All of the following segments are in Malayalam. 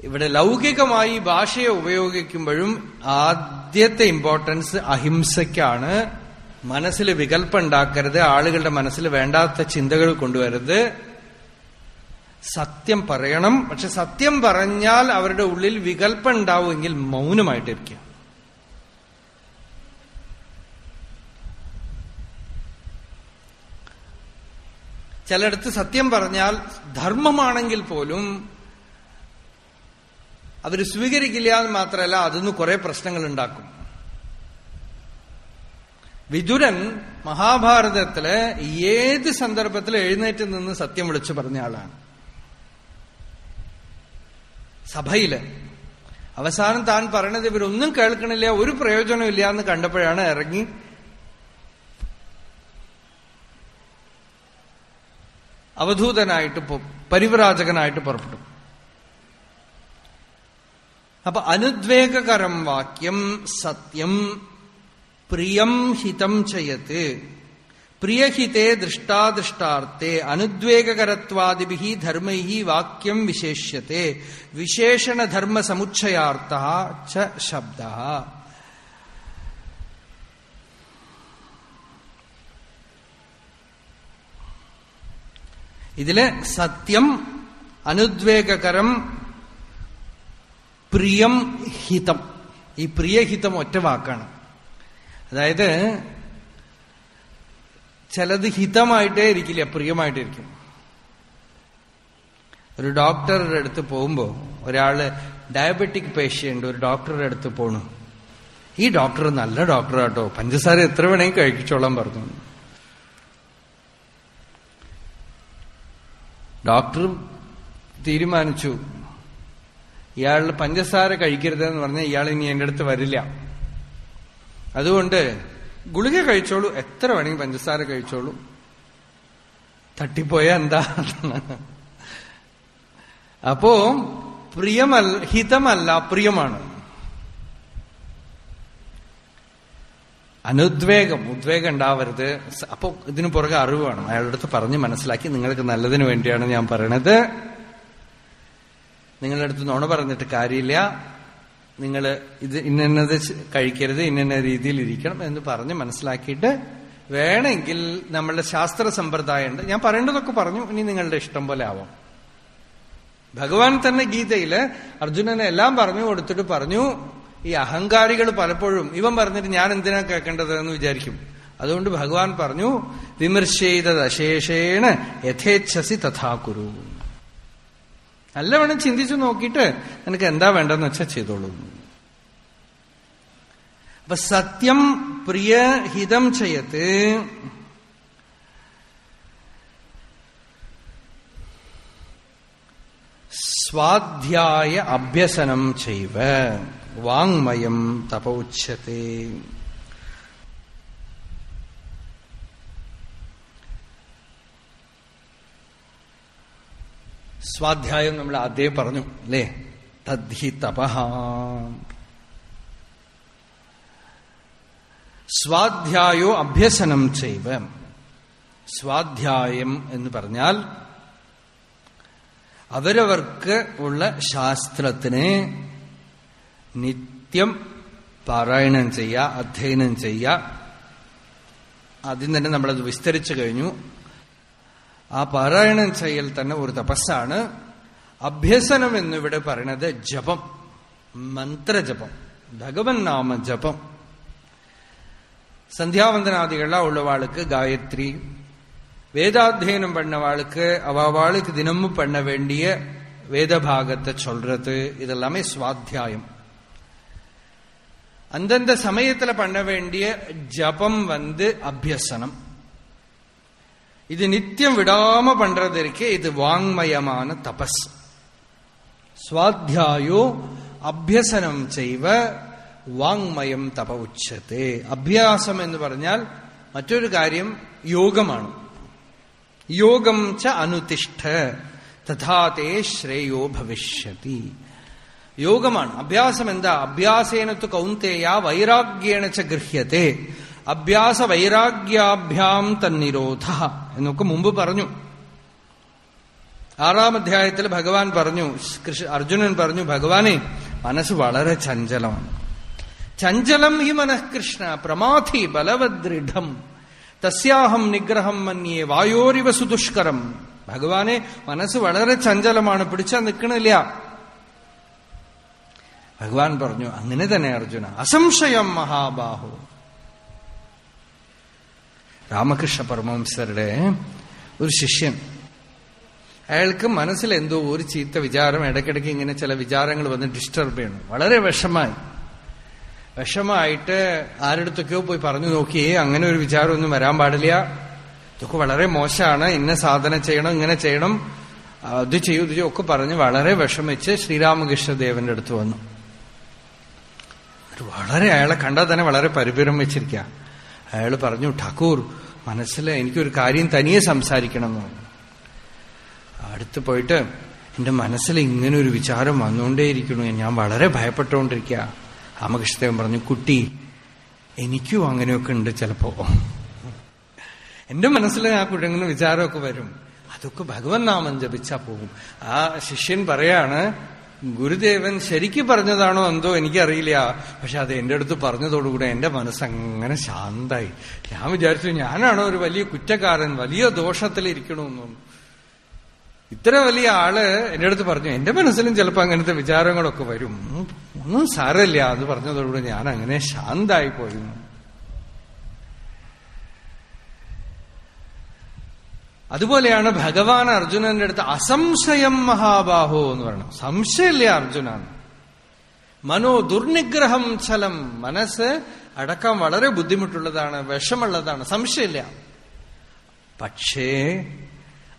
ഇവിടെ ലൗകികമായി ഭാഷയെ ഉപയോഗിക്കുമ്പോഴും ആദ്യത്തെ ഇമ്പോർട്ടൻസ് അഹിംസയ്ക്കാണ്. മനസ്സിൽ വികല്പം ഉണ്ടാക്കരുത് ആളുകളുടെ മനസ്സിൽ വേണ്ടാത്ത ചിന്തകൾ കൊണ്ടുവരരുത്. സത്യം പറയണം. പക്ഷെ സത്യം പറഞ്ഞാൽ അവരുടെ ഉള്ളിൽ വികല്പം ഉണ്ടാവുമെങ്കിൽ മൗനമായിട്ടിരിക്കുക. ചിലയിടത്ത് സത്യം പറഞ്ഞാൽ ധർമ്മമാണെങ്കിൽ പോലും അവർ സ്വീകരിക്കില്ല എന്ന് മാത്രമല്ല അതിന്ന് കുറെ പ്രശ്നങ്ങൾ ഉണ്ടാക്കും വിദുരൻ മഹാഭാരതത്തിൽ ഏത് സന്ദർഭത്തിൽ എഴുന്നേറ്റ് നിന്ന് സത്യം വിളിച്ചു പറഞ്ഞ ആളാണ്. സഭയിൽ. അവസാനം താൻ പറയണത് ഇവരൊന്നും കേൾക്കണില്ല ഒരു പ്രയോജനമില്ല എന്ന് കണ്ടപ്പോഴാണ് ഇറങ്ങി. അവധൂതനായിട്ട് പരിവ്രാജകനായിട്ട് പുറപ്പെട്ടു. അപ്പൊ അനുദ്വേഗകരം വാക്യം സത്യം പ്രിയം ഹിതം ചെയ്യത്ത് പ്രിയഹിതേ ദൃഷ്ടാദൃഷ്ടാർത്ഥേ അനുദ്വേഗകരത്വാദിഭി ധർമ്മൈ വാക്യം വിശേഷ്യത്തെ. വിശേഷണധർമ്മ സമുച്ചയാർത്ഥ ച ശബ്ദ. ഇതിൽ സത്യം അനുദ്വേഗകരം പ്രിയം ഹിതം. ഈ പ്രിയഹിതം ഒറ്റ വാക്കാണ്. അതായത് ചിലത് ഹിതമായിട്ടേ ഇരിക്കില്ല പ്രിയമായിട്ടിരിക്കും. ഒരു ഡോക്ടറുടെ അടുത്ത് പോകുമ്പോൾ ഒരാൾ ഡയബറ്റിക് പേഷ്യന്റ് ഒരു ഡോക്ടറുടെ അടുത്ത് പോണു. ഈ ഡോക്ടർ നല്ല ഡോക്ടറാട്ടോ. പഞ്ചസാര എത്ര വേണമെങ്കിൽ കഴിച്ചോളാൻ പറഞ്ഞു. ഡോക്ടർ തീരുമാനിച്ചു. ഇയാൾ പഞ്ചസാര കഴിക്കരുതെന്ന് പറഞ്ഞാൽ ഇയാൾ ഇനി എന്റെ അടുത്ത് വരില്ല. അതുകൊണ്ട് ഗുളിക കഴിച്ചോളൂ. എത്ര വേണമെങ്കിൽ പഞ്ചസാര കഴിച്ചോളൂ. തട്ടിപ്പോയ എന്താ? അപ്പോ പ്രിയമല്ല ഹിതമല്ല പ്രിയമാണ് അനുദ്വേഗം ഉദ്വേഗം ഉണ്ടാവരുത്. അപ്പോ ഇതിനു പുറകെ അറിവ് വേണം. അയാളുടെ അടുത്ത് പറഞ്ഞ് മനസ്സിലാക്കി നിങ്ങൾക്ക് നല്ലതിന് വേണ്ടിയാണ് ഞാൻ പറയണത്. നിങ്ങളുടെ അടുത്ത് നുണ പറഞ്ഞിട്ട് കാര്യമില്ല. നിങ്ങൾ ഇത് ഇന്നത് കഴിക്കരുത് ഇന്ന രീതിയിൽ ഇരിക്കണം എന്ന് പറഞ്ഞ് മനസ്സിലാക്കിയിട്ട് വേണമെങ്കിൽ നമ്മളുടെ ശാസ്ത്ര സമ്പ്രദായമുണ്ട് ഞാൻ പറയേണ്ടതൊക്കെ പറഞ്ഞു ഇനി നിങ്ങളുടെ ഇഷ്ടം പോലെ ആവാം. ഭഗവാൻ തന്നെ ഗീതയിൽ അർജുനനെ എല്ലാം പറഞ്ഞു കൊടുത്തിട്ട് പറഞ്ഞു ഈ അഹങ്കാരികൾ പലപ്പോഴും ഇവൻ പറഞ്ഞിട്ട് ഞാൻ എന്തിനാ കേൾക്കേണ്ടത് എന്ന് വിചാരിക്കും. അതുകൊണ്ട് ഭഗവാൻ പറഞ്ഞു വിമർശേതശേഷേണ യഥേച്ഛസി തഥാകുരു നല്ലവണ്ണം ചിന്തിച്ചു നോക്കിയിട്ട് നിനക്ക് എന്താ വേണ്ടെന്ന് വെച്ചാൽ ചെയ്തോളൂ. അപ്പൊ സത്യം പ്രിയ ഹിതം ചെയ്യത്ത് സ്വാധ്യായ അഭ്യസനം ചെയ്വ. വാങ്മയം തപോച്യത്തെ സ്വാധ്യായം നമ്മൾ ആദ്യം പറഞ്ഞു അല്ലേ? തദ്ധി തപഹ. സ്വാധ്യായോ അഭ്യസനം ചെയ്വ. സ്വാധ്യായം എന്ന് പറഞ്ഞാൽ അവരവർക്ക് ഉള്ള ശാസ്ത്രത്തിനെ നിത്യം പാരായണം ചെയ്യുക അധ്യയനം ചെയ്യുക. ആദ്യം തന്നെ നമ്മളത് വിസ്തരിച്ചു കഴിഞ്ഞു. ആ പാരായണം ചെയ്യൽ തന്നെ ഒരു തപസ്സാണ് അഭ്യസനം എന്നിവിടെ പറയണത് ജപം മന്ത്രജപം ഭഗവൻ നാമ ജപം சந்தியாவந்தனாதிகள்லாம் உள்ளவாளுக்கு காயத்ரி வேதாத்தியனம் பண்ணவாளுக்கு அவளுக்கு தினமும் பண்ண வேண்டிய வேத பாகத்தை சொல்றது இதெல்லாமே சுவாத்தியாயம் அந்தந்த சமயத்துல பண்ண வேண்டிய ஜபம் வந்து அபியசனம் இது நித்தியம் விடாம பண்றது இருக்கே இது வாங்மயமான தபஸ் സ്വാധ്യായോ അഭ്യസനം ചെയ്വ വാങ്മയം തപ ഉച്ചത്തെ അഭ്യാസം എന്ന് പറഞ്ഞാൽ മറ്റൊരു കാര്യം യോഗമാണ് യോഗം ച അനുതിഷ്ഠ തഥാതേ ശ്രേയോ ഭവിഷ്യതി യോഗമാണ് അഭ്യാസം എന്താ അഭ്യാസേനത്തു കൗന്തേയ വൈരാഗ്യേണ ച ഗൃഹ്യത്തെ അഭ്യാസ വൈരാഗ്യാഭ്യാം തന്നിരോധ എന്നൊക്കെ മുമ്പ് പറഞ്ഞു. ആറാം അധ്യായത്തിൽ ഭഗവാൻ പറഞ്ഞു കൃഷ്ണ അർജുനൻ പറഞ്ഞു ഭഗവാനെ മനസ്സ് വളരെ ചഞ്ചലമാണ്. ചഞ്ചലം ഹി മനഃകൃഷ്ണ പ്രമാധി ബലവദൃഢം. തസ്യാഹം നിഗ്രഹം മന്യേ വായോരിവ സുദുഷ്കരം. ഭഗവാനെ മനസ്സ് വളരെ ചഞ്ചലമാണ് പിടിച്ചാൽ നിൽക്കണില്ല ഭഗവാൻ പറഞ്ഞു അങ്ങനെ തന്നെ അർജുന അസംശയം മഹാബാഹു. രാമകൃഷ്ണ പരമഹംസരുടെ ഒരു ശിഷ്യൻ. അയാൾക്ക് മനസ്സിൽ എന്തോ ഒരു ചീത്ത വിചാരം ഇടയ്ക്കിടയ്ക്ക് ഇങ്ങനെ ചില വിചാരങ്ങൾ വന്ന് ഡിസ്റ്റർബ് ചെയ്യണം. വളരെ വിഷമായി. വിഷമായിട്ട് ആരുടെ പോയി പറഞ്ഞു നോക്കിയേ അങ്ങനെ ഒരു വിചാരമൊന്നും വരാൻ പാടില്ല. ഇതൊക്കെ വളരെ മോശമാണ്. ഇന്ന സാധനം ചെയ്യണം ഇങ്ങനെ ചെയ്യണം. അത് ചെയ്യൂ ഇത് ചെയ്യൂ ഒക്കെ പറഞ്ഞ് വളരെ വിഷമിച്ച് ശ്രീരാമകൃഷ്ണദേവന്റെ അടുത്ത് വന്നു. വളരെ അയാളെ കണ്ടാൽ തന്നെ വളരെ പരിപുരം വെച്ചിരിക്കുക അയാൾ പറഞ്ഞു ഠാക്കൂർ മനസ്സിൽ എനിക്കൊരു കാര്യം തനിയെ സംസാരിക്കണം എന്ന് അടുത്ത് പോയിട്ട് എന്റെ മനസ്സിൽ ഇങ്ങനെ ഒരു വിചാരം വന്നുകൊണ്ടേയിരിക്കുന്നു. ഞാൻ വളരെ ഭയപ്പെട്ടുകൊണ്ടിരിക്കുക. രാമകൃഷ്ണദേവൻ പറഞ്ഞു കുട്ടി എനിക്കും അങ്ങനെയൊക്കെ ഉണ്ട് ചിലപ്പോ. എന്റെ മനസ്സിൽ ആ കുഴങ്ങുന്ന വിചാരമൊക്കെ വരും. അതൊക്കെ ഭഗവൻ നാമം ജപിച്ചാ പോകും ആ ശിഷ്യൻ പറയാണ് ഗുരുദേവൻ ശരിക്ക് പറഞ്ഞതാണോ എന്തോ എനിക്കറിയില്ല. പക്ഷെ അത് എന്റെ അടുത്ത് പറഞ്ഞതോടുകൂടെ എന്റെ മനസ്സങ്ങനെ ശാന്തായി. ഞാൻ വിചാരിച്ചു ഞാനാണോ ഒരു വലിയ കുറ്റക്കാരൻ വലിയ ദോഷത്തിലിരിക്കണമെന്നു ഇത്ര വലിയ ആൾ എന്റെ അടുത്ത് പറഞ്ഞു എന്റെ മനസ്സിലും ചിലപ്പോ അങ്ങനത്തെ വിചാരങ്ങളൊക്കെ വരും. ഒന്നും സാരമില്ല എന്ന് പറഞ്ഞതോടുകൂടെ ഞാൻ അങ്ങനെ ശാന്തായി പോയി. അതുപോലെയാണ് ഭഗവാൻ അർജുനന്റെ അടുത്ത് അസംശയം മഹാബാഹോ എന്ന് പറയണം. സംശയമില്ല അർജുനാണ്. മനോ ദുർനിഗ്രഹം ചലം മനസ്സ് അടക്കാൻ വളരെ ബുദ്ധിമുട്ടുള്ളതാണ് വിഷമുള്ളതാണ്. സംശയമില്ല. പക്ഷേ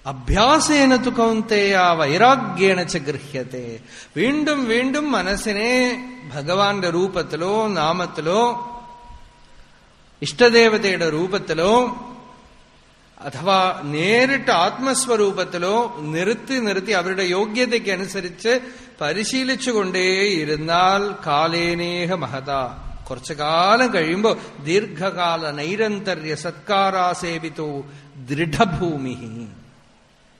അഭ്യാസേന തു കൗന്തേയ വൈരാഗ്യേണ ച വീണ്ടും വീണ്ടും മനസ്സിനെ ഭഗവാന്റെ രൂപത്തിലോ നാമത്തിലോ ഇഷ്ടദേവതയുടെ രൂപത്തിലോ അഥവാ നേരിട്ട് ആത്മസ്വരൂപത്തിലോ നിർത്തി നിർത്തി അവരുടെ യോഗ്യതയ്ക്ക് അനുസരിച്ച് പരിശീലിച്ചുകൊണ്ടേയിരുന്നാൽ കാലേനേഹ മഹത. കുറച്ചു കാലം കഴിയുമ്പോൾ ദീർഘകാല നൈരന്തര്യ സത്കാരാസേവിതോ ദൃഢഭൂമി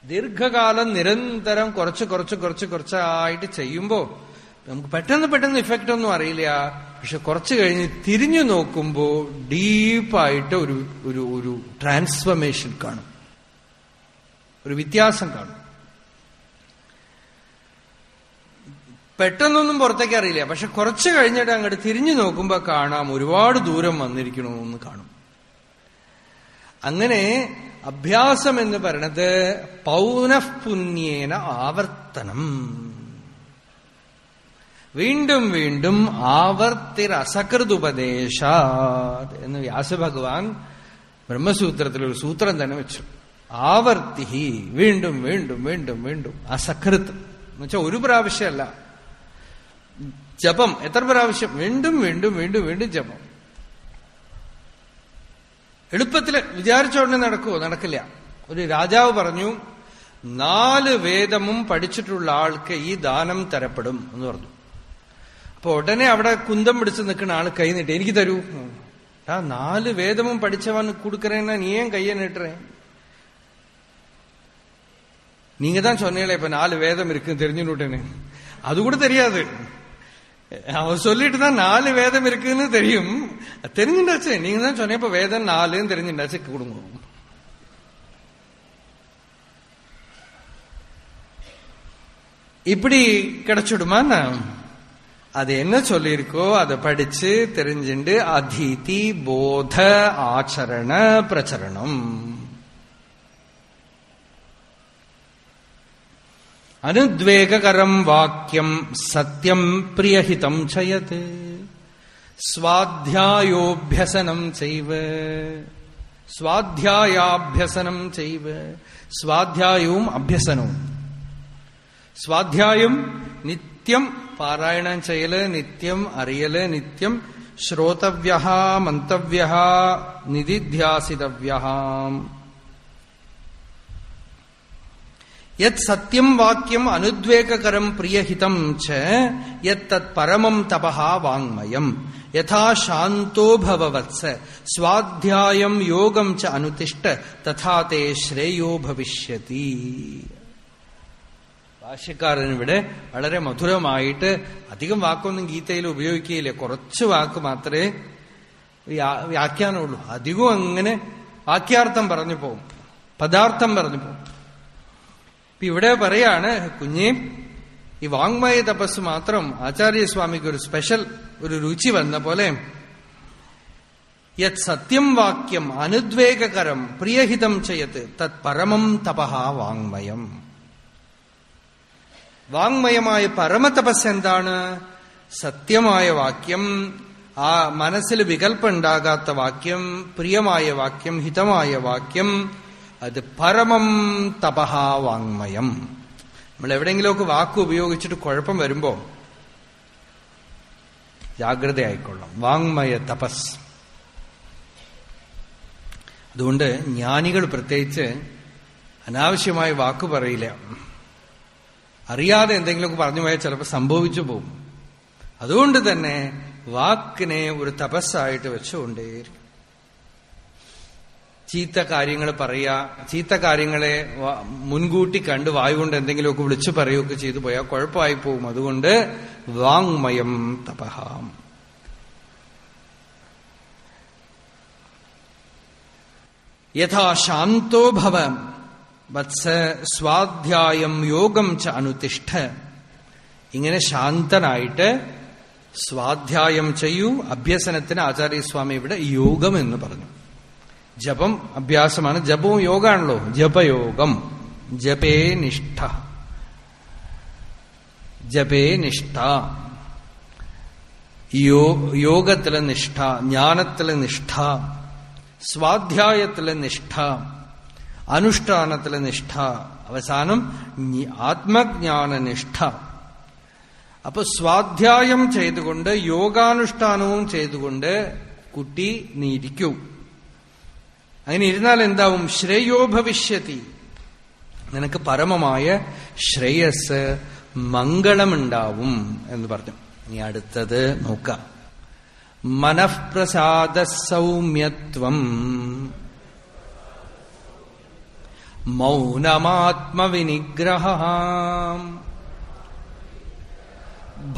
ദീർഘകാലം നിരന്തരം കുറച്ച് കുറച്ച് കുറച്ച് കുറച്ചായിട്ട് ചെയ്യുമ്പോൾ നമുക്ക് പെട്ടെന്ന് പെട്ടെന്ന് ഇഫക്റ്റ് ഒന്നും അറിയില്ല. പക്ഷെ കുറച്ച് കഴിഞ്ഞ് തിരിഞ്ഞു നോക്കുമ്പോൾ ഡീപ്പായിട്ട് ഒരു ഒരു ഒരു ട്രാൻസ്ഫർമേഷൻ കാണും. ഒരു വ്യത്യാസം കാണും. പെട്ടെന്നൊന്നും പുറത്തേക്ക് അറിയില്ല. പക്ഷെ കുറച്ച് കഴിഞ്ഞിട്ട് അങ്ങോട്ട് തിരിഞ്ഞു നോക്കുമ്പോൾ കാണാം ഒരുപാട് ദൂരം വന്നിരിക്കണമെന്ന് കാണും. അങ്ങനെ അഭ്യാസം എന്ന് പറയണത് പൗനഃപുണ്യേന ആവർത്തനം. വീണ്ടും വീണ്ടും ആവർത്തിരസകൃതുപദേശ എന്ന് വ്യാസഭഗവാൻ ബ്രഹ്മസൂത്രത്തിൽ ഒരു സൂത്രം തന്നെ വെച്ചു. ആവർത്തി വീണ്ടും വീണ്ടും വീണ്ടും വീണ്ടും അസകൃത്. എന്ന് വെച്ചാൽ ഒരു പ്രാവശ്യമല്ല. ജപം എത്ര പ്രാവശ്യം? വീണ്ടും വീണ്ടും വീണ്ടും വീണ്ടും ജപം. എളുപ്പത്തിൽ വിചാരിച്ചോണ്ട് നടക്കുമോ നടക്കില്ല. ഒരു രാജാവ് പറഞ്ഞു നാല് വേദമും പഠിച്ചിട്ടുള്ള ആൾക്ക് ഈ ദാനം തരപ്പെടും എന്ന് പറഞ്ഞു. അപ്പൊ ഉടനെ അവിടെ കുന്തം പിടിച്ച് നിൽക്കുന്ന ആള് കൈ നീട്ടി എനിക്ക് തരൂ. ആ നാല് വേദമും പഠിച്ചവൻ കൊടുക്കറേന്നാ നീയും കയ്യെ നീട്ടുറേ நீங்க தான் சொன்னீங்களே இப்ப நாலு வேதம் இருக்குன்னு தெரிஞ்சுட்டேன்னு அது கூட தெரியாது அவன் சொல்லிட்டு தான் நாலு வேதம் இருக்குன்னு தெரியும் தெரிஞ்சுட்டாச்சு நீங்க தான் சொன்ன இப்ப வேதம் நாலுன்னு தெரிஞ்சுட்டாச்சு கொடுங்க இப்படி கிடைச்சிடுமா நான் அது என்ன சொல்லியிருக்கோ அதை படிச்சு தெரிஞ்சுண்டு அதிதி போத ஆச்சரண பிரச்சரணம் അനുദ്വേഗകരം വാക്യം സത്യം പ്രിയഹിതം ചയത് സ്വാധ്യായോഭ്യസനം ചെയ്വ് സ്വാധ്യായാഭ്യസനം ചെയ്വ് സ്വാധ്യായവും അഭ്യസനവും സ്വാധ്യായം നിത്യം പാരായണം ചെയ്യൽ നിത്യം അറിയൽ നിത്യം ശ്രോതവ്യ മന്തവ്യ നിധിധ്യാസിതവ്യ യത് സത്യം വാക്യം അനുദ്വേഗകരം പ്രിയഹിതം ച യത് തത് പരമം തപഹ വാങ്മയം. യഥാ ശാന്തോ ഭവവത്സ സ്വാധ്യായം യോഗം ച അനുതിഷ്ഠ തഥാ തേ ശ്രേയോ ഭവിഷ്യതി. ഭാഷ്യക്കാരൻ ഇവിടെ വളരെ മധുരമായിട്ട് അധികം വാക്കൊന്നും ഗീതയിൽ ഉപയോഗിക്കുകയില്ല. കുറച്ച് വാക്ക് മാത്രമേ വ്യാ- വ്യാഖ്യാനമുള്ളൂ. അധികവും അങ്ങനെ വാക്യാർത്ഥം പറഞ്ഞു പോകും. പദാർത്ഥം പറഞ്ഞു പോകും. ഇപ്പൊ ഇവിടെ പറയാണ് കുഞ്ഞേ ഈ വാങ്മയ തപസ് മാത്രം ആചാര്യസ്വാമിക്ക് ഒരു സ്പെഷ്യൽ ഒരു രുചി വന്ന പോലെ യത് സത്യം വാക്യം അനുദ്വേഗകരം പ്രിയഹിതം ചെയ്യത്ത് തത് പരമം തപഹ വാങ്മയം. വാങ്മയമായ പരമതപസ് എന്താണ്? സത്യമായ വാക്യം. ആ മനസ്സിൽ വികൽപ്പുണ്ടാകാത്ത വാക്യം പ്രിയമായ വാക്യം ഹിതമായ വാക്യം അത് പരമം തപഹ വാങ്മയം. നമ്മൾ എവിടെയെങ്കിലുമൊക്കെ വാക്ക് ഉപയോഗിച്ചിട്ട് കുഴപ്പം വരുമ്പോ ജാഗ്രതയായിക്കൊള്ളാം വാങ്മയ തപസ്. അതുകൊണ്ട് ജ്ഞാനികൾ പ്രത്യേകിച്ച് അനാവശ്യമായി വാക്ക് പറയില്ല. അറിയാതെ എന്തെങ്കിലുമൊക്കെ പറഞ്ഞു പോയാൽ ചിലപ്പോൾ സംഭവിച്ചു പോകും. അതുകൊണ്ട് തന്നെ വാക്കിനെ ഒരു തപസ്സായിട്ട് വെച്ചുകൊണ്ടേയിരിക്കും. ചീത്ത കാര്യങ്ങൾ പറയുക ചീത്ത കാര്യങ്ങളെ മുൻകൂട്ടി കണ്ട് വായുകൊണ്ട് എന്തെങ്കിലുമൊക്കെ വിളിച്ചു പറയുകയൊക്കെ ചെയ്തു പോയാൽ കുഴപ്പമായി പോകും. അതുകൊണ്ട് വാങ്മയം തപഹാം. യഥാ ശാന്തോ ഭവ. വത്സ സ്വാധ്യായം യോഗം ച അനുതിഷ്ഠ. ഇങ്ങനെ ശാന്തനായിട്ട് സ്വാധ്യായം ചെയ്യൂ അഭ്യസനത്തിന് ആചാര്യസ്വാമി ഇവിടെ യോഗം എന്ന് പറഞ്ഞു. ജപം അഭ്യാസമാണ്. ജപവും യോഗമാണല്ലോ ജപയോഗം. ജപേ നിഷ്ഠ. ജപേ നിഷ്ഠ. യോ യോഗത്തിലെ നിഷ്ഠ ജ്ഞാനത്തിലെ നിഷ്ഠ സ്വാധ്യായത്തിലെ നിഷ്ഠ. അനുഷ്ഠാനത്തിലെ നിഷ്ഠ. അവസാനം ആത്മജ്ഞാനനിഷ്ഠ. ആത്മജ്ഞാന നിഷ്ഠ അപ്പൊ സ്വാധ്യായം ചെയ്തുകൊണ്ട് യോഗാനുഷ്ഠാനവും ചെയ്തുകൊണ്ട് കുട്ടി നീ ഇരിക്കൂ അങ്ങനെ ഇരുന്നാൽ എന്താവും? ശ്രേയോ ഭവിഷ്യത്തി നിനക്ക് പരമമായ ശ്രേയസ് മംഗളമുണ്ടാവും എന്ന് പറഞ്ഞു. ഇനി അടുത്തത് നോക്കാം. മനഃപ്രസാദ സൗമ്യത്വം മൗനമാത്മവിനിഗ്രഹ.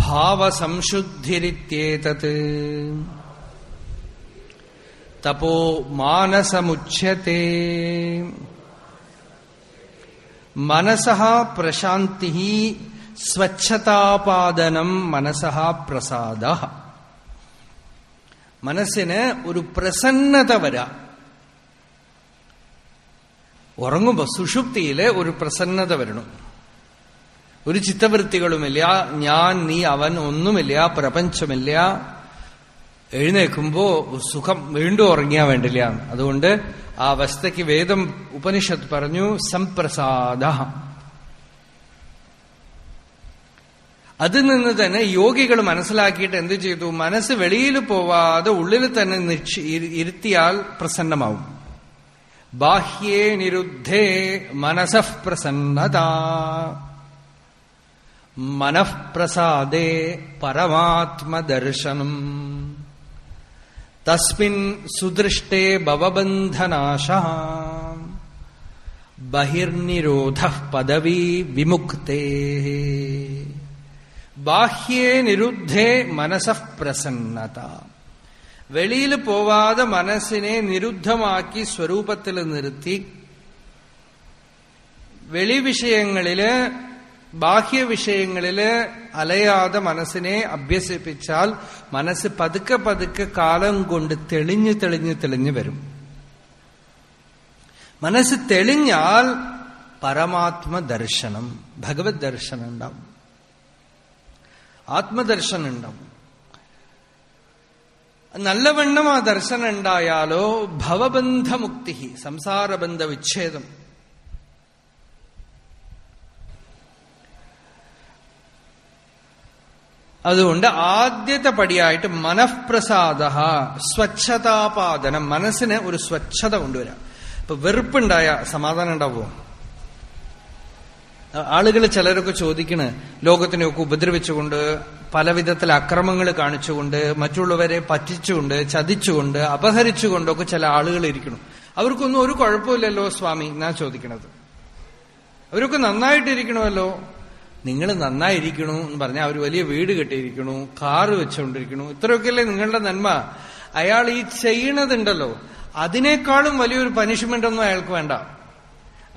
ഭാവസംശുദ്ധിരിത്യേതത്. തപോ മാനസമുച്യത്തെ മനസഃ പ്രശാന്തി സ്വച്ഛതാപാദനം മനസഃ പ്രസാദ. മനസ്സിന് ഒരു പ്രസന്നത വരാം. ഉറങ്ങുമ്പോ സുഷുപ്തിയിലെ ഒരു പ്രസന്നത വരണം. ഒരു ചിത്തവൃത്തികളുമില്ല ഞാൻ നീ അവൻ ഒന്നുമില്ല പ്രപഞ്ചമില്ല. എഴുന്നേൽക്കുമ്പോ സുഖം വീണ്ടും ഉറങ്ങിയാ വേണ്ടില്ല. അതുകൊണ്ട് ആ അവസ്ഥയ്ക്ക് വേദം ഉപനിഷത്ത് പറഞ്ഞു സംപ്രസാദ അതിൽ നിന്ന് തന്നെ യോഗികൾ മനസ്സിലാക്കിയിട്ട് എന്ത് ചെയ്തു? മനസ്സ് വെളിയിൽ പോവാതെ ഉള്ളിൽ തന്നെ ഇരുത്തിയാൽ പ്രസന്നമാവും. ബാഹ്യേ നിരുദ്ധേ മനസഃ പ്രസന്നത മനഃപ്രസാദേ പരമാത്മദർശനം തസ്മിൻ സുദൃഷ്ടേ ഭവബന്ധനാശ ബഹിർനിരോധ പദവി വിമുക്തേ ബാഹ്യേ നിരുദ്ധേ മനസഃ പ്രസന്നത വെളിയിൽ പോവാതെ മനസ്സിനെ നിരുദ്ധമാക്കി സ്വരൂപത്തിൽ നിർത്തി വെളി വിഷയങ്ങളിൽ ബാഹ്യ വിഷയങ്ങളിൽ അലയാതെ മനസ്സിനെ അഭ്യസിപ്പിച്ചാൽ മനസ്സ് പതുക്കെ പതുക്കെ കാലം കൊണ്ട് തെളിഞ്ഞ് തെളിഞ്ഞ് തെളിഞ്ഞു വരും. മനസ്സ് തെളിഞ്ഞാൽ പരമാത്മ ദർശനം ഭഗവത് ദർശനം ഉണ്ടാവും. ആത്മദർശനം ഉണ്ടാവും. നല്ലവണ്ണം ആ ദർശനം ഉണ്ടായാലോ ഭവബന്ധമുക്തി സംസാരബന്ധ വിച്ഛേദം അതുകൊണ്ട് ആദ്യത്തെ പടിയായിട്ട് മനഃപ്രസാദ സ്വച്ഛതാപാദനം മനസ്സിന് ഒരു സ്വച്ഛത കൊണ്ടുവരാം. ഇപ്പൊ വെറുപ്പുണ്ടായ സമാധാനം ഉണ്ടാവുമോ? ആളുകൾ ചിലരൊക്കെ ചോദിക്കണ് ലോകത്തിനെയൊക്കെ ഉപദ്രവിച്ചുകൊണ്ട് പല വിധത്തിൽ അക്രമങ്ങൾ കാണിച്ചുകൊണ്ട് മറ്റുള്ളവരെ പറ്റിച്ചുകൊണ്ട് ചതിച്ചുകൊണ്ട് അപഹരിച്ചുകൊണ്ടൊക്കെ ചില ആളുകൾ ഇരിക്കണം അവർക്കൊന്നും ഒരു കുഴപ്പമില്ലല്ലോ സ്വാമി ഞാൻ ചോദിക്കണത്? അവരൊക്കെ നന്നായിട്ടിരിക്കണമല്ലോ. നിങ്ങൾ നന്നായിരിക്കണു എന്ന് പറഞ്ഞാൽ അവർ വലിയ വീട് കെട്ടിയിരിക്കണു കാറ് വെച്ചുകൊണ്ടിരിക്കണു ഇത്രയൊക്കെയല്ലേ നിങ്ങളുടെ നന്മ? അയാൾ ഈ ചെയ്യണതുണ്ടല്ലോ. അതിനേക്കാളും വലിയൊരു പനിഷ്മെന്റ് ഒന്നും അയാൾക്ക് വേണ്ട.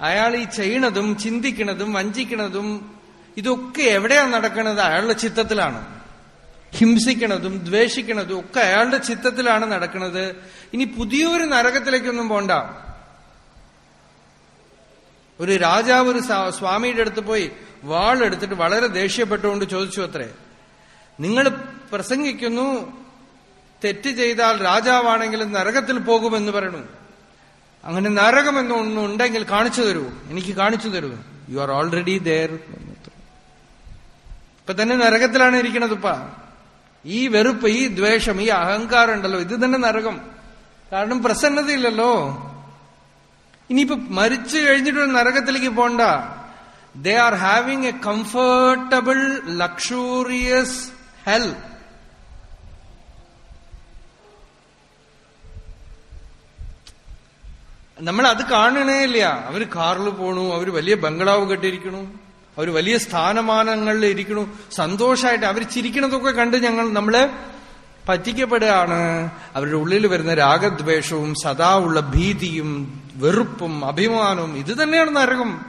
അയാൾ ഈ ചെയ്യണതും ചിന്തിക്കണതും വഞ്ചിക്കണതും ഇതൊക്കെ എവിടെയാണ് നടക്കുന്നത് അയാളുടെ ചിത്തത്തിലാണ്. ഹിംസിക്കണതും ദ്വേഷിക്കണതും ഒക്കെ അയാളുടെ ചിത്തത്തിലാണ് നടക്കുന്നത് ഇനി പുതിയൊരു നരകത്തിലേക്കൊന്നും പോണ്ട. ഒരു രാജാവ് ഒരു സ്വാമിയുടെ അടുത്ത് പോയി വാളെടുത്തിട്ട് വളരെ ദേഷ്യപ്പെട്ടുകൊണ്ട് ചോദിച്ചു അത്രേ. നിങ്ങൾ പ്രസംഗിക്കുന്നു തെറ്റ് ചെയ്താൽ രാജാവാണെങ്കിലും നരകത്തിൽ പോകുമെന്ന് പറയണു. അങ്ങനെ നരകമെന്ന് ഒന്നുണ്ടെങ്കിൽ കാണിച്ചു തരൂ. എനിക്ക് കാണിച്ചു തരൂ. യു ആർ ഓൾറെഡി ദർ ഇപ്പൊ തന്നെ നരകത്തിലാണ് ഇരിക്കണത് ഇപ്പ. ഈ വെറുപ്പ് ഈ ദ്വേഷം ഈ അഹങ്കാരം ഉണ്ടല്ലോ. ഇത് തന്നെ നരകം. കാരണം പ്രസന്നതയില്ലല്ലോ. ഇനിയിപ്പോ മരിച്ചു കഴിഞ്ഞിട്ട് നരകത്തിലേക്ക് പോണ്ട. They are having a comfortable luxurious hell നമ്മൾ അത് കാണണേ ഇല്ല. അവർ കാറിൽ പോണു അവർ വലിയ ബംഗ്ലാവ് കെട്ടിയിരിക്കണു അവർ വലിയ സ്ഥാനമാനങ്ങളിൽ ഇരിക്കണു. സന്തോഷമായിട്ട് അവർ ചിരിക്കണതൊക്കെ കണ്ട് ഞങ്ങൾ നമ്മളെ പറ്റിക്കപ്പെടുകയാണ്. അവരുടെ ഉള്ളിൽ വരുന്ന രാഗദ്വേഷവും സദാ ഉള്ള ഭീതിയും വെറുപ്പും അഭിമാനവും ഇത് തന്നെയാണ് നരകം.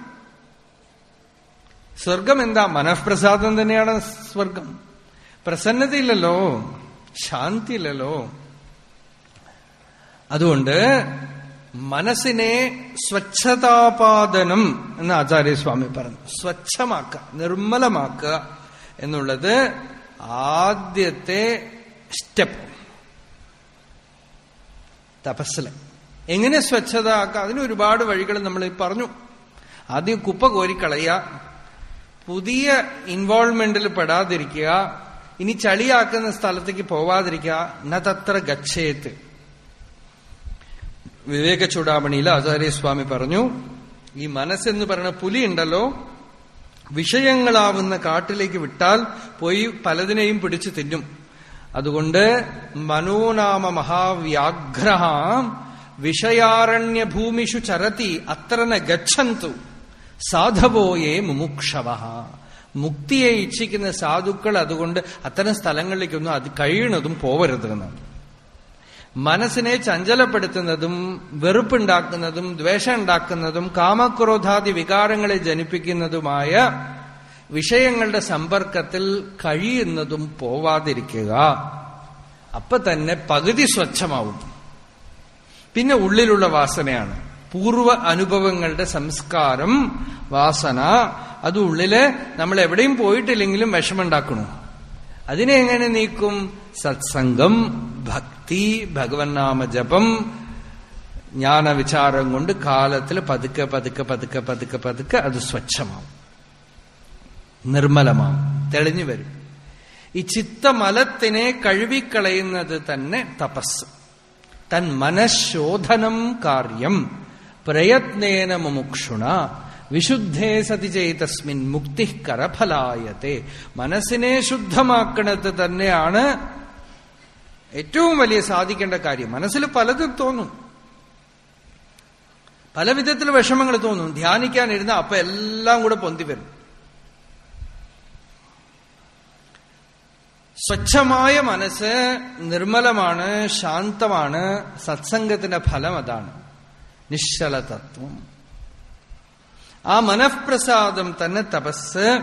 സ്വർഗം എന്താ? മനഃപ്രസാദം തന്നെയാണ് സ്വർഗം. പ്രസന്നതയില്ലല്ലോ. ശാന്തിയില്ലല്ലോ. അതുകൊണ്ട് മനസ്സിനെ സ്വച്ഛതാപാദനം എന്ന് ആചാര്യസ്വാമി പറഞ്ഞു. സ്വച്ഛമാക്കുക നിർമ്മലമാക്കുക എന്നുള്ളത് ആദ്യത്തെ സ്റ്റെപ്പ്. തപസ്സിൽ. എങ്ങനെ സ്വച്ഛത ആക്കുക അതിന് ഒരുപാട് വഴികൾ നമ്മൾ പറഞ്ഞു. ആദ്യം കുപ്പ കോരിക്കളയുക. പുതിയ ഇൻവോൾവ്മെന്റിൽ പെടാതിരിക്കുക. ഇനി ചളിയാക്കുന്ന സ്ഥലത്തേക്ക് പോവാതിരിക്കുക. നതത്ര ഗച്ഛേത്ത് വിവേക ചൂടാമണിയിൽ ആചാര്യസ്വാമി പറഞ്ഞു ഈ മനസ്സെന്ന് പറയുന്ന പുലി ഉണ്ടല്ലോ വിഷയങ്ങളാവുന്ന കാട്ടിലേക്ക് വിട്ടാൽ പോയി പലതിനെയും പിടിച്ചു തിന്നും. അതുകൊണ്ട് മനോനാമ മഹാവ്യാഘ്ര വിഷയാരണ്യ ഭൂമിഷു ചരതി അത്ര ന ഗച്ഛന്തു സാധവോയേ മുമുക്ഷവ മുക്തിയെ ഇച്ഛിക്കുന്ന സാധുക്കൾ അതുകൊണ്ട് അത്തരം സ്ഥലങ്ങളിലേക്കൊന്നും അത് കഴിയണതും പോവരുത് എന്നാണ്. മനസ്സിനെ ചഞ്ചലപ്പെടുത്തുന്നതും വെറുപ്പുണ്ടാക്കുന്നതും ദ്വേഷം ഉണ്ടാക്കുന്നതും കാമക്രോധാദി വികാരങ്ങളെ ജനിപ്പിക്കുന്നതുമായ വിഷയങ്ങളുടെ സമ്പർക്കത്തിൽ കഴിയുന്നതും പോവാതിരിക്കുക. അപ്പൊ തന്നെ പകുതി സ്വച്ഛമാവും. പിന്നെ ഉള്ളിലുള്ള വാസനയാണ്. പൂർവ അനുഭവങ്ങളുടെ സംസ്കാരം വാസന അത് ഉള്ളിൽ നമ്മൾ എവിടെയും പോയിട്ടില്ലെങ്കിലും വിഷമുണ്ടാക്കണു അതിനെ എങ്ങനെ നീക്കും? സത്സംഗം ഭക്തി. ഭഗവന്നാമ ജപം ജ്ഞാനവിചാരം കൊണ്ട് കാലത്തിൽ പതുക്കെ പതുക്കെ പതുക്കെ പതുക്കെ പതുക്കെ അത് സ്വച്ഛമാവും നിർമ്മലമാവും തെളിഞ്ഞു വരും ഈ ചിത്തമലത്തിനെ കഴുകിക്കളയുന്നത് തന്നെ തപസ് തൻ മനഃശോധനം കാര്യം പ്രയത്നേന മുമുക്ഷുണ വിശുദ്ധേ സതി ചെയ്തസ്മിൻ മുക്തി കരഫലായത്തെ മനസ്സിനെ ശുദ്ധമാക്കണത് തന്നെയാണ് ഏറ്റവും വലിയ സാധിക്കേണ്ട കാര്യം. മനസ്സിൽ പലതും തോന്നും. പല വിധത്തിൽ വിഷമങ്ങൾ തോന്നും. ധ്യാനിക്കാനിരുന്ന അപ്പൊ എല്ലാം കൂടെ പൊന്തി വരും. സ്വച്ഛമായ മനസ്സ് നിർമ്മലമാണ് ശാന്തമാണ് സത്സംഗത്തിന്റെ ഫലം അതാണ്. നിശ്ചലതത്വം. ആ മനഃപ്രസാദം തന്നെ തപസ്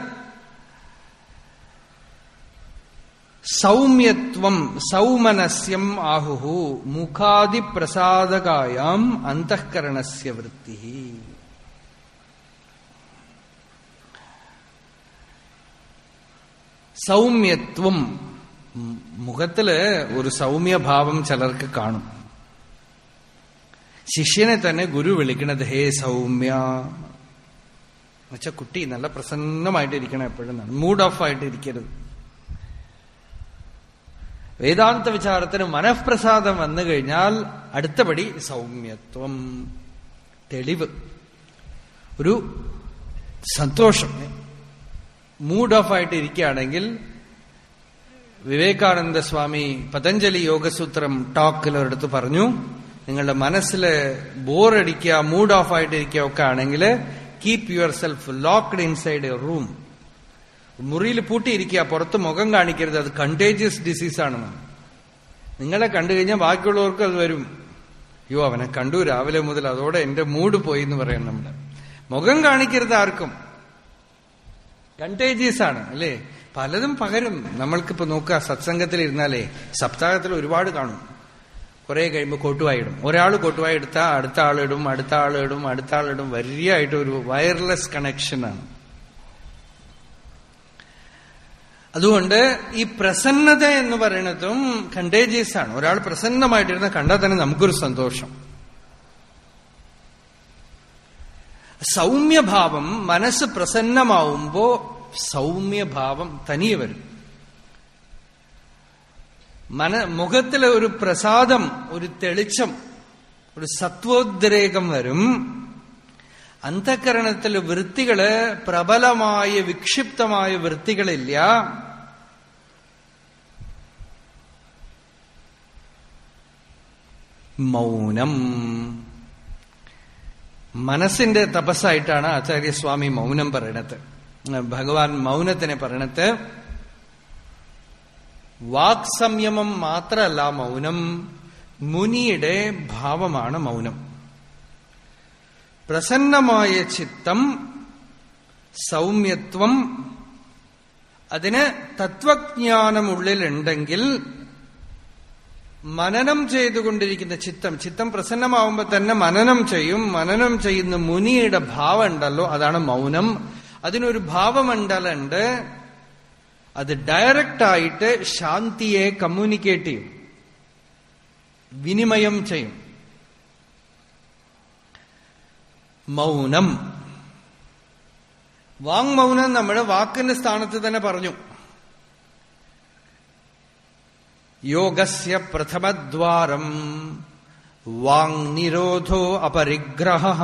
സൗമ്യത്വം സൗമനസ്യം ആഹുഹു മുഖാദിപ്രസാദകായാം അന്തഃകരണസ്യ വൃത്തി സൗമ്യത്വം മുഖത്തിൽ ഒരു സൗമ്യഭാവം ചിലർക്ക് കാണും. ശിഷ്യനെ തന്നെ ഗുരു വിളിക്കണത് ഹേ സൗമ്യ. എന്നുവെച്ചാൽ കുട്ടി നല്ല പ്രസന്നമായിട്ടിരിക്കണം എപ്പോഴും മൂഡ് ഓഫ് ആയിട്ട് ഇരിക്കരുത് വേദാന്ത വിചാരത്തിന് മനഃപ്രസാദം വന്നു കഴിഞ്ഞാൽ അടുത്തപടി സൗമ്യത്വം തെളിവ് ഒരു സന്തോഷം മൂഡ് ഓഫ് ആയിട്ട് ഇരിക്കുകയാണെങ്കിൽ വിവേകാനന്ദ സ്വാമി പതഞ്ജലി യോഗസൂത്രം ടോക്കിൽ ഒരിടത്ത് പറഞ്ഞു നിങ്ങളുടെ മനസ്സിൽ ബോറടിക്കുക മൂഡ് ഓഫ് ആയിട്ട് ഇരിക്കുക ഒക്കെ ആണെങ്കിൽ keep yourself locked inside a room മുറിയിൽ പൂട്ടിയിരിക്കുക പുറത്ത് മുഖം കാണിക്കരുത്. അത് കണ്ടേജിയസ് ഡിസീസാണെന്ന് നിങ്ങളെ കണ്ടു കഴിഞ്ഞാൽ ബാക്കിയുള്ളവർക്ക് അത് വരും. അയ്യോ അവനെ കണ്ടു രാവിലെ മുതൽ അതോടെ എന്റെ മൂഡ് പോയി എന്ന് പറയാം നമ്മൾ. മുഖം കാണിക്കരുത് ആർക്കും. കണ്ടേജിയസ് ആണ് അല്ലേ? പലതും പകരും. നമ്മൾക്കിപ്പോ നോക്കുക സത്സംഗത്തിൽ ഇരുന്നാലേ സപ്താഹത്തിൽ ഒരുപാട് കാണും. കുറെ കഴിയുമ്പോൾ കൊട്ടുവായിടും ഒരാൾ കൊട്ടുവായി എടുത്താൽ അടുത്ത ആളിടും അടുത്ത ആളിടും അടുത്ത ആളിടും വരിയായിട്ട് ഒരു വയർലെസ് കണക്ഷനാണ് അതുകൊണ്ട് ഈ പ്രസന്നത എന്ന് പറയുന്നതും കണ്ടേജിയസ് ആണ് ഒരാൾ പ്രസന്നമായിട്ടിരുന്ന കണ്ടാൽ തന്നെ നമുക്കൊരു സന്തോഷം. സൗമ്യഭാവം മനസ്സ് പ്രസന്നമാവുമ്പോ സൗമ്യഭാവം തനിയെ വരും. മന മുഖത്തിലെ ഒരു പ്രസാദം ഒരു തെളിച്ചം ഒരു സത്വോദ്രേകം വരും. അന്ധകരണത്തിൽ വൃത്തികൾ പ്രബലമായ വിക്ഷിപ്തമായ വൃത്തികളില്ല. മൗനം. മനസ്സിന്റെ തപസ്സായിട്ടാണ് ആചാര്യസ്വാമി മൗനം പറയണത്. ഭഗവാൻ മൗനത്തിനെ പറയണത് വാക് സംയമം മാത്രമല്ല മൗനം. മുനിയുടെ ഭാവമാണ് മൗനം. പ്രസന്നമായ ചിത്തം സൗമ്യത്വം അതിന് തത്വജ്ഞാനമുള്ളിലുണ്ടെങ്കിൽ മനനം ചെയ്തുകൊണ്ടിരിക്കുന്ന ചിത്തം ചിത്തം പ്രസന്നമാവുമ്പോൾ തന്നെ മനനം ചെയ്യും മനനം ചെയ്യുന്ന മുനിയുടെ ഭാവം ഉണ്ടല്ലോ അതാണ് മൗനം. അതിനൊരു ഭാവമണ്ഡലുണ്ട് അത് ഡയറക്റ്റ് ആയിട്ട് ശാന്തിയെ കമ്മ്യൂണിക്കേറ്റ് ചെയ്യും വിനിമയം ചെയ്യും. മൗനം. വാങ്മൗനം നമ്മൾ വാക്കിന്റെ സ്ഥാനത്ത് തന്നെ പറഞ്ഞു. യോഗസ്യ പ്രഥമദ്വാരം വാങ് നിരോധോ അപരിഗ്രഹ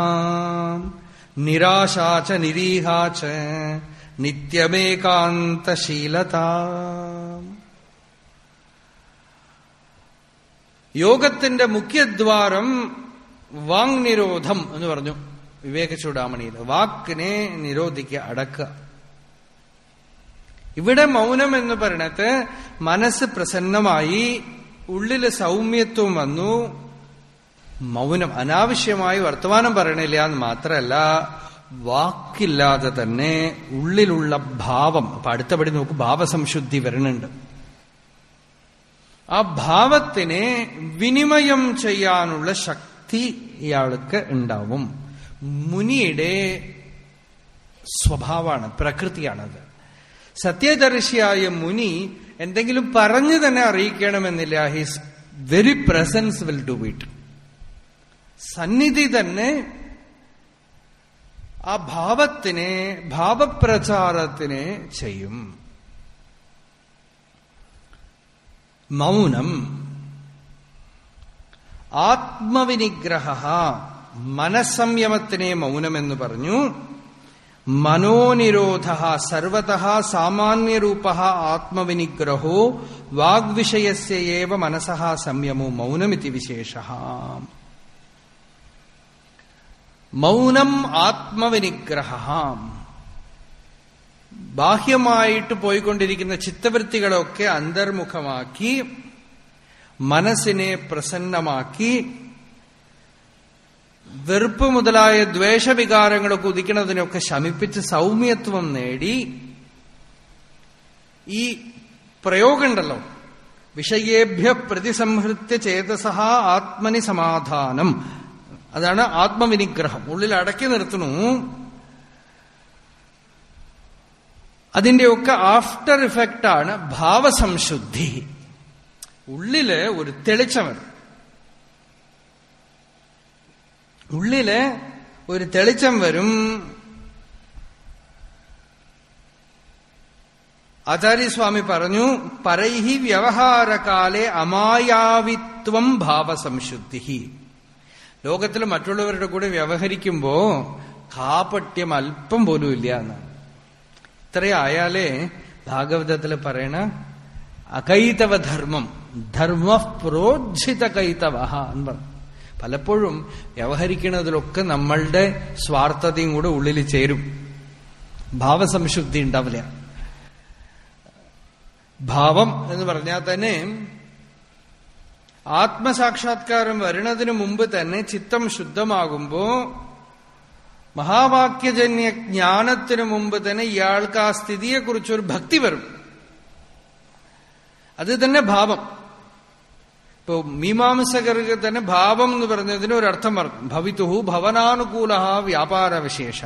നിരാശാച നിരീഹാച നിത്യമേകാന്തശീലത. യോഗത്തിന്റെ മുഖ്യദ്വാരം വാങ് നിരോധം എന്ന് പറഞ്ഞു. വിവേക ചൂടാമണിയിൽ വാക്കിനെ നിരോധിക്കുക അടക്കുക. ഇവിടെ മൗനം എന്ന് പറയണത് മനസ്സ് പ്രസന്നമായി ഉള്ളിൽ സൗമ്യത്വം വന്നു മൗനം അനാവശ്യമായി വർത്തമാനം പറയണില്ല എന്ന് മാത്രമല്ല വാക്കില്ലാതെ തന്നെ ഉള്ളിലുള്ള ഭാവം അപ്പൊ അടുത്തപടി നോക്ക് ഭാവസംശുദ്ധി വരണുണ്ട്. ആ ഭാവത്തിനെ വിനിമയം ചെയ്യാനുള്ള ശക്തി ഇയാൾക്ക് ഉണ്ടാവും. മുനിയുടെ സ്വഭാവമാണ് പ്രകൃതിയാണത്. സത്യദർശിയായ മുനി എന്തെങ്കിലും പറഞ്ഞു തന്നെ അറിയിക്കണമെന്നില്ല. His very presence will do it സന്നിധി തന്നെ ആ ഭാവത്തിനെ ഭാവപ്രചാരത്തിനെ ചെയ്യും. മൗനം. ആത്മവിനിഗ്രഹ. മനസ്സംയമത്തിനെ മൗനമെന്ന് പറഞ്ഞു. മനോനിരോധ സർവത സാമാന്യരൂപ ആത്മവിനിഗ്രഹോ വാഗ്വിഷയസ്യേവ മനസ സംയമോ മൗനമിതി വിശേഷ. മൗനം ആത്മവിനിഗ്രഹ. ബാഹ്യമായിട്ട് പോയിക്കൊണ്ടിരിക്കുന്ന ചിത്തവൃത്തികളൊക്കെ അന്തർമുഖമാക്കി മനസ്സിനെ പ്രസന്നമാക്കി വെറുപ്പ് മുതലായ ദ്വേഷവികാരങ്ങളൊക്കെ ഉദിക്കുന്നതിനൊക്കെ ശമിപ്പിച്ച് സൗമ്യത്വം നേടി ഈ പ്രയോഗമുണ്ടല്ലോ. വിഷയേഭ്യ പ്രതിസംഹൃത്യ ചേതസഹ ആത്മനി സമാധാനം. അതാണ് ആത്മവിനിഗ്രഹം. ഉള്ളിൽ അടക്കി നിർത്തുന്നു. അതിന്റെയൊക്കെ ആഫ്റ്റർ ഇഫക്റ്റാണ് ഭാവസംശുദ്ധി. ഉള്ളിൽ ഒരു തെളിച്ചം ഉള്ളിൽ ഒരു തെളിച്ചം വരും. ആചാര്യസ്വാമി പറഞ്ഞു പരൈഹി വ്യവഹാരകാലെ അമായാവിത്വം ഭാവസംശുദ്ധി ലോകത്തിൽ മറ്റുള്ളവരുടെ കൂടെ വ്യവഹരിക്കുമ്പോ കാപട്യം അല്പം പോലും ഇല്ല എന്നാണ്. ഇത്രയായാലേ ഭാഗവതത്തിൽ പറയണ അകൈതവധർമ്മം ധർമ്മ പ്രോജ്ജിത കൈതവ എന്ന് പറഞ്ഞു. പലപ്പോഴും വ്യവഹരിക്കുന്നതിലൊക്കെ നമ്മളുടെ സ്വാർത്ഥതയും കൂടെ ഉള്ളിൽ ചേരും. ഭാവസംശുദ്ധി ഉണ്ടാവില്ല. ഭാവം എന്ന് പറഞ്ഞാൽ തന്നെ ആത്മസാക്ഷാത്കാരം വരുന്നതിന് മുമ്പ് തന്നെ ചിത്തം ശുദ്ധമാകുമ്പോ മഹാവാക്യജന്യ ജ്ഞാനത്തിന് മുമ്പ് തന്നെ ഇയാൾക്ക് ആ സ്ഥിതിയെക്കുറിച്ചൊരു ഭക്തി വരും. അത് തന്നെ ഭാവം. ഇപ്പോ മീമാംസകർക്ക് തന്നെ ഭാവം എന്ന് പറഞ്ഞതിന് ഒരർത്ഥം പറഞ്ഞു. ഭവിതുഹു ഭവനാനുകൂല വ്യാപാര വിശേഷ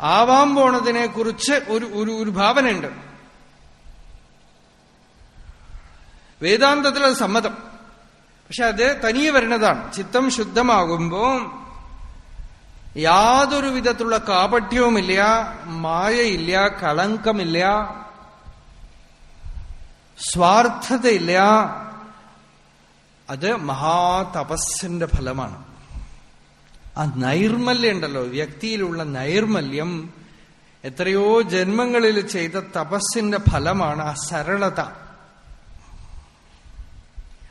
ആവാൻ പോണതിനെ കുറിച്ച് ഒരു ഒരു ഒരു ഭാവനയുണ്ട്. വേദാന്തത്തിൽ അത് സമ്മതം. പക്ഷെ അത് തനിയെ വരുന്നതാണ് ചിത്തം ശുദ്ധമാകുമ്പോ യാതൊരു വിധത്തിലുള്ള കാപഠ്യവുമില്ല മായയില്ല കളങ്കമില്ല സ്വാർത്ഥതയില്ല അത് മഹാതപസ്സിന്റെ ഫലമാണ്. ആ നൈർമല്യം ഉണ്ടല്ലോ വ്യക്തിയിലുള്ള നൈർമല്യം എത്രയോ ജന്മങ്ങളിൽ ചെയ്ത തപസ്സിന്റെ ഫലമാണ് ആ സരളത.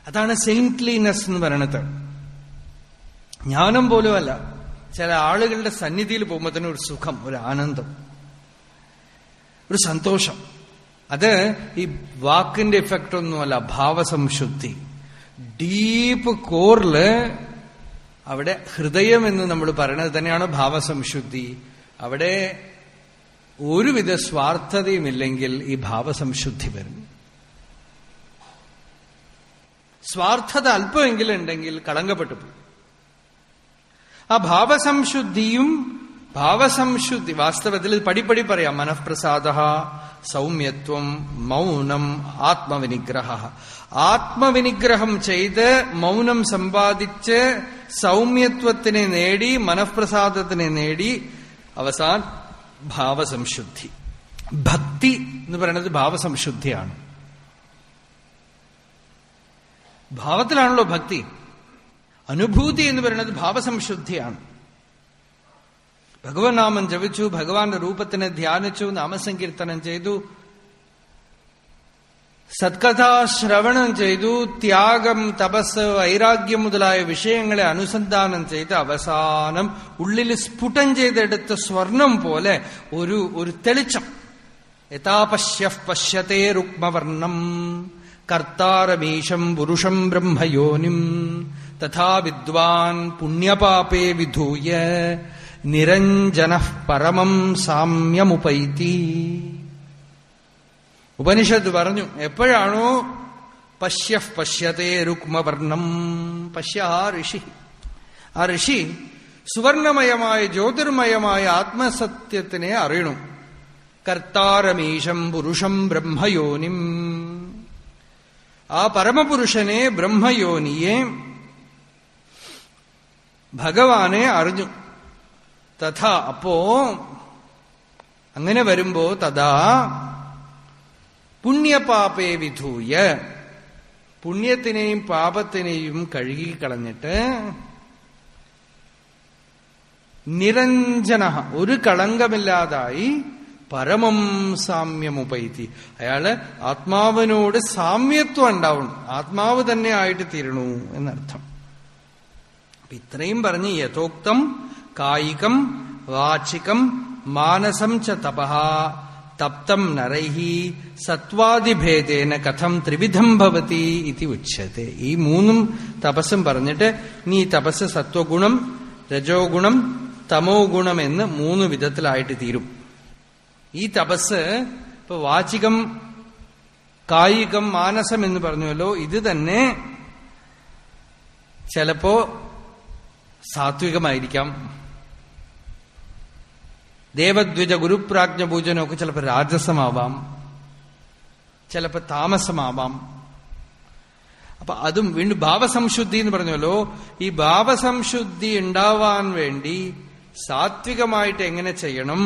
അതാണ് സെയിന്റ്ലിനെസ് എന്ന് പറയണത്. ജ്ഞാനം പോലുമല്ല. ചില ആളുകളുടെ സന്നിധിയിൽ പോകുമ്പോൾ തന്നെ ഒരു സുഖം ഒരു ആനന്ദം ഒരു സന്തോഷം. അത് ഈ വാക്കിന്റെ ഇഫക്റ്റ് ഒന്നുമല്ല ഭാവസംശുദ്ധി. ഡീപ്പ് കോറിൽ അവിടെ ഹൃദയം എന്ന് നമ്മൾ പറയുന്നത് തന്നെയാണ് ഭാവസംശുദ്ധി? അവിടെ ഒരുവിധ സ്വാർത്ഥതയുമില്ലെങ്കിൽ ഈ ഭാവസംശുദ്ധി വരും സ്വാർത്ഥത അല്പമെങ്കിലും ഉണ്ടെങ്കിൽ കളങ്കപ്പെട്ടു ആ ഭാവസംശുദ്ധിയും ഭാവസംശുദ്ധി വാസ്തവത്തിൽ പടിപ്പടി പറയാം. മനഃപ്രസാദ സൗമ്യത്വം മൗനം ആത്മവിനിഗ്രഹ. ആത്മവിനിഗ്രഹം ചെയ്ത് മൗനം സമ്പാദിച്ച് സൗമ്യത്വത്തിനെ നേടി മനഃപ്രസാദത്തിനെ നേടി അവസാൻ ഭാവസംശുദ്ധി. ഭക്തി എന്ന് പറയുന്നത് ഭാവസംശുദ്ധിയാണ്. ഭാവത്തിലാണല്ലോ ഭക്തി. അനുഭൂതി എന്ന് പറയുന്നത് ഭാവസംശുദ്ധിയാണ്. ഭഗവൻ നാമം ജപിച്ചു ഭഗവാന്റെ രൂപത്തിനെ ധ്യാനിച്ചു നാമസങ്കീർത്തനം ചെയ്തു സത്കഥാശ്രവണം ചെയ്തു ത്യാഗം തപസ് വൈരാഗ്യം മുതലായ വിഷയങ്ങളെ അനുസന്ധാനം ചെയ്ത് അവസാനം ഉള്ളിൽ സ്ഫുടം ചെയ്തെടുത്ത സ്വർണം പോലെ ഒരു ഒരു തെളിച്ചം. യഥാപശ്യ പശ്യത്തെ രുക്മവർണം കർത്താരമീശം പുരുഷം ബ്രഹ്മയോനിം. തഥാ വിദ്വാൻ പുണ്യപാപേ വിധൂയ. നിരഞ്ജന പരമം സാമ്യമുപൈത്തി ഉപനിഷത്ത് പറഞ്ഞു എപ്പോഴാണോ? പശ്യ പശ്യത്തെ രുക്മവർണം പശ്യ ആ ഋഷി. ആ ഋഷി സുവർണമയമായ ജ്യോതിർമയമായ ആത്മസത്യത്തിനെ അറിയണം. കർത്താരമീശം പുരുഷം ബ്രഹ്മയോനിം. ആ പരമപുരുഷനെ ബ്രഹ്മയോനിയെ ഭഗവാനെ അറിഞ്ഞു. തഥാ അപ്പോ അങ്ങനെ വരുമ്പോ തഥാ പുണ്യപാപേ വിധൂയ. പുണ്യത്തിനെയും പാപത്തിനെയും കഴുകിക്കളഞ്ഞിട്ട് നിരഞ്ജന ഒരു കളങ്കമില്ലാതായി പരമം സാമ്യമുപൈത്തി അയാൾ ആത്മാവിനോട് സാമ്യത്വം ഉണ്ടാവണം. ആത്മാവ് തന്നെ ആയിട്ട് തീരണു എന്നർത്ഥം. ഇത്രയും പറഞ്ഞ് യഥോക്തം കായികം വാചികം മാനസം ച തപ തപ്തം നരൈഹി സത്വാദിഭേദേന കഥം ത്രിവിധം ഭവതി ഇതി ഉച്ചത്തെ ഈ മൂന്നും തപസ്സും പറഞ്ഞിട്ട് നീ തപസ് സത്വഗുണം രജോ ഗുണം തമോ ഗുണം എന്ന് മൂന്ന് വിധത്തിലായിട്ട് തീരും. ഈ തപസ് ഇപ്പൊ വാചികം കായികം മാനസം എന്ന് പറഞ്ഞുവല്ലോ ഇത് തന്നെ ചിലപ്പോ സാത്വികമായിരിക്കാം. ദേവദ്വിജ ഗുരുപ്രാജ്ഞ പൂജനമൊക്കെ ചിലപ്പോൾ രാജസമാവാം ചിലപ്പോൾ താമസമാവാം. അപ്പൊ അതും വീണ്ടും ഭാവസംശുദ്ധി എന്ന് പറഞ്ഞല്ലോ ഈ ഭാവസംശുദ്ധി ഉണ്ടാവാൻ വേണ്ടി സാത്വികമായിട്ട് എങ്ങനെ ചെയ്യണം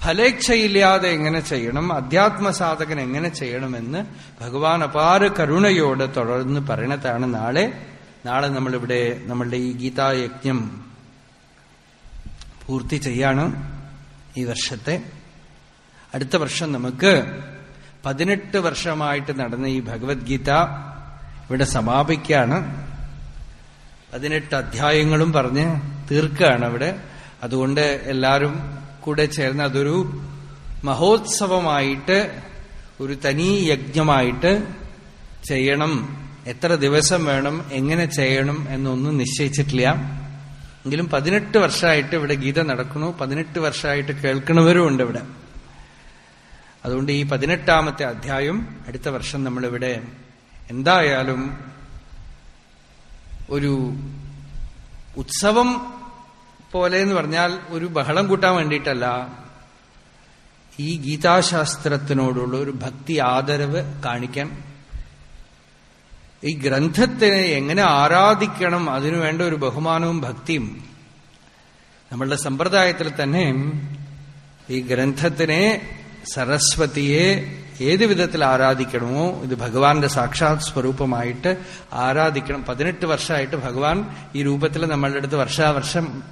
ഫലേച്ഛയില്ലാതെ എങ്ങനെ ചെയ്യണം അധ്യാത്മസാധകൻ എങ്ങനെ ചെയ്യണമെന്ന് ഭഗവാൻ അപാര കരുണയോടെ തുടർന്ന് പറയണതാണ് നാളെ. നാളെ നമ്മളിവിടെ നമ്മളുടെ ഈ ഗീതായജ്ഞം പൂർത്തി ചെയ്യാണ്. ഈ വർഷത്തെ അടുത്ത വർഷം നമുക്ക് പതിനെട്ട് വർഷമായിട്ട് നടന്ന ഈ ഭഗവത്ഗീത ഇവിടെ സമാപിക്കുകയാണ്. പതിനെട്ട് അധ്യായങ്ങളും പറഞ്ഞ് തീർക്കുകയാണ് അവിടെ. അതുകൊണ്ട് എല്ലാവരും കൂടെ ചേർന്ന് അതൊരു മഹോത്സവമായിട്ട് ഒരു തനി യജ്ഞമായിട്ട് ചെയ്യണം. എത്ര ദിവസം വേണം എങ്ങനെ ചെയ്യണം എന്നൊന്നും നിശ്ചയിച്ചിട്ടില്ല. എങ്കിലും പതിനെട്ട് വർഷമായിട്ട് ഇവിടെ ഗീത നടക്കണു പതിനെട്ട് വർഷമായിട്ട് കേൾക്കണവരും ഉണ്ട് ഇവിടെ. അതുകൊണ്ട് ഈ പതിനെട്ടാമത്തെ അധ്യായം അടുത്ത വർഷം നമ്മളിവിടെ എന്തായാലും ഒരു ഉത്സവം പോലെ എന്ന് പറഞ്ഞാൽ ഒരു ബഹളം കൂട്ടാൻ വേണ്ടിയിട്ടല്ല. ഈ ഗീതാശാസ്ത്രത്തിനോടുള്ള ഒരു ഭക്തി ആദരവ് കാണിക്കാൻ ഈ ഗ്രന്ഥത്തിനെ എങ്ങനെ ആരാധിക്കണം? അതിനുവേണ്ട ഒരു ബഹുമാനവും ഭക്തിയും. നമ്മളുടെ സമ്പ്രദായത്തിൽ തന്നെ ഈ ഗ്രന്ഥത്തിനെ സരസ്വതിയെ ഏത് വിധത്തിൽ ആരാധിക്കണമോ ഇത് ഭഗവാന്റെ സാക്ഷാത് സ്വരൂപമായിട്ട് ആരാധിക്കണം. പതിനെട്ട് വർഷമായിട്ട് ഭഗവാൻ ഈ രൂപത്തിൽ നമ്മളുടെ അടുത്ത് വർഷാവർഷം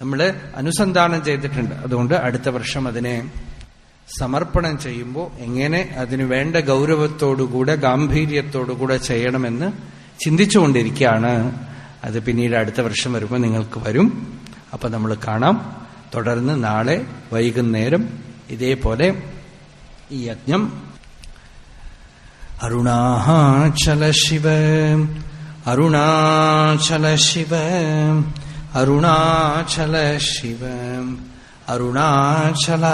നമ്മൾ അനുസന്ധാനം ചെയ്തിട്ടുണ്ട്. അതുകൊണ്ട് അടുത്ത വർഷം അതിനെ സമർപ്പണം ചെയ്യുമ്പോൾ എങ്ങനെ അതിനു വേണ്ട ഗൗരവത്തോടുകൂടെ ഗാംഭീര്യത്തോടുകൂടെ ചെയ്യണമെന്ന് ചിന്തിച്ചുകൊണ്ടിരിക്കുകയാണ്. അത് പിന്നീട് അടുത്ത വർഷം വരുമ്പോൾ നിങ്ങൾക്ക് വരും. അപ്പൊ നമ്മൾ കാണാം. തുടർന്ന് നാളെ വൈകുന്നേരം ഇതേപോലെ ഈ യജ്ഞം. അരുണാചല ശിവ അരുണാചല ശിവ അരുണാചല ശിവ. അരുണാചല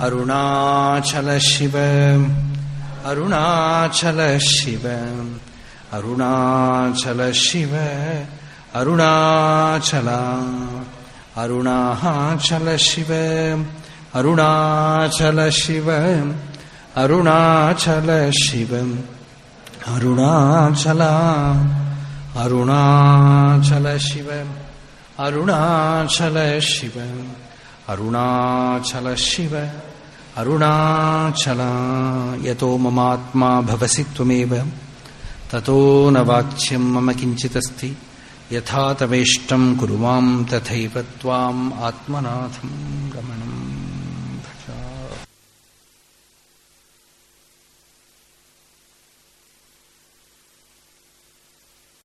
അരുണാചല ശിവ അരുണാചല ശിവ അരുണാചല ശിവ അരുണാചല അരുണാചല ശിവ അരുണാചല ശിവ അരുണാചല ശിവ അരുണാചല അരുണാചല ശിവ അരുണാചല ശിവ അരുണാചല ശിവ അരുണാചല യതോ മമാത്മാ ഭവസി ത്വമേവ തതോ ന വാച്യം മമ കിഞ്ചിതസ്തി യഥാ തവേഷ്ടം കുരു മാം തഥൈവ ത്വാം ആത്മനാഥം രമണം